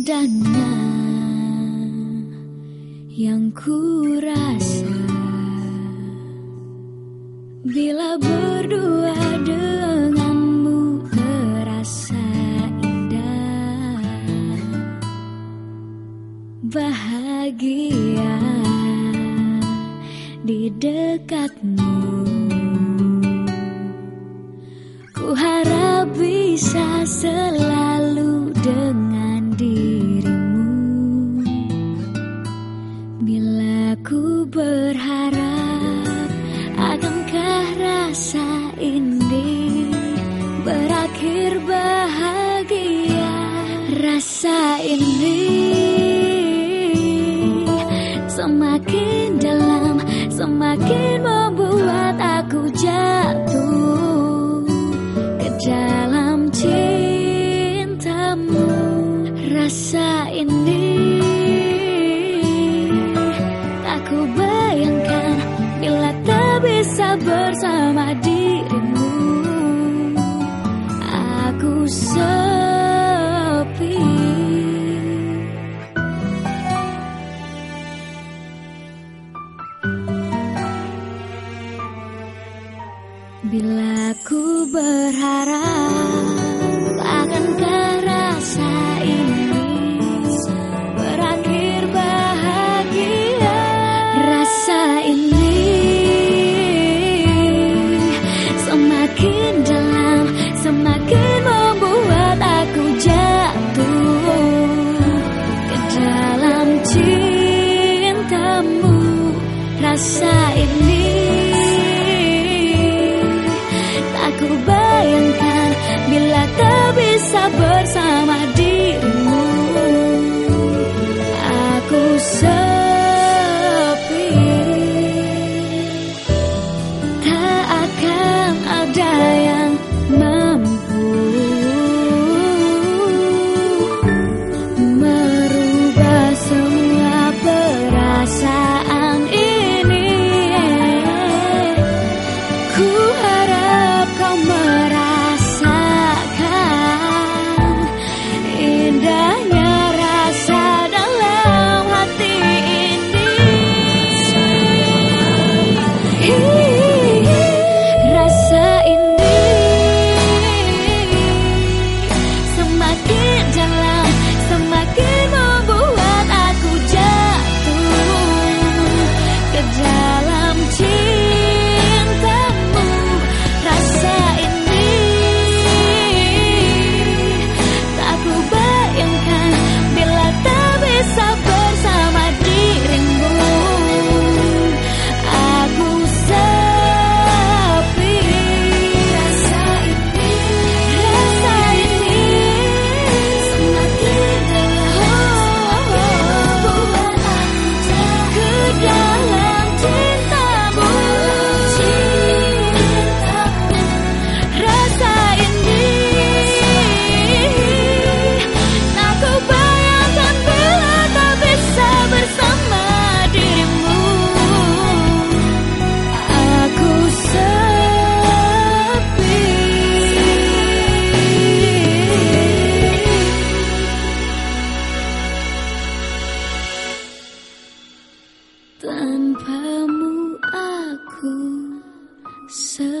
indahnya yang ku rasa. Bila berdua denganmu terasa indah bahagia di dekatmu. Ku harap bisa selalu rasa ini berakhir bahagia. Rasa ini semakin dalam semakin Bila ku berharap akankah rasa ini berakhir bahagia. Rasa ini semakin dalam semakin membuat aku jatuh ke dalam cintamu. Rasa ini bila tak bisa bersama dirimu So.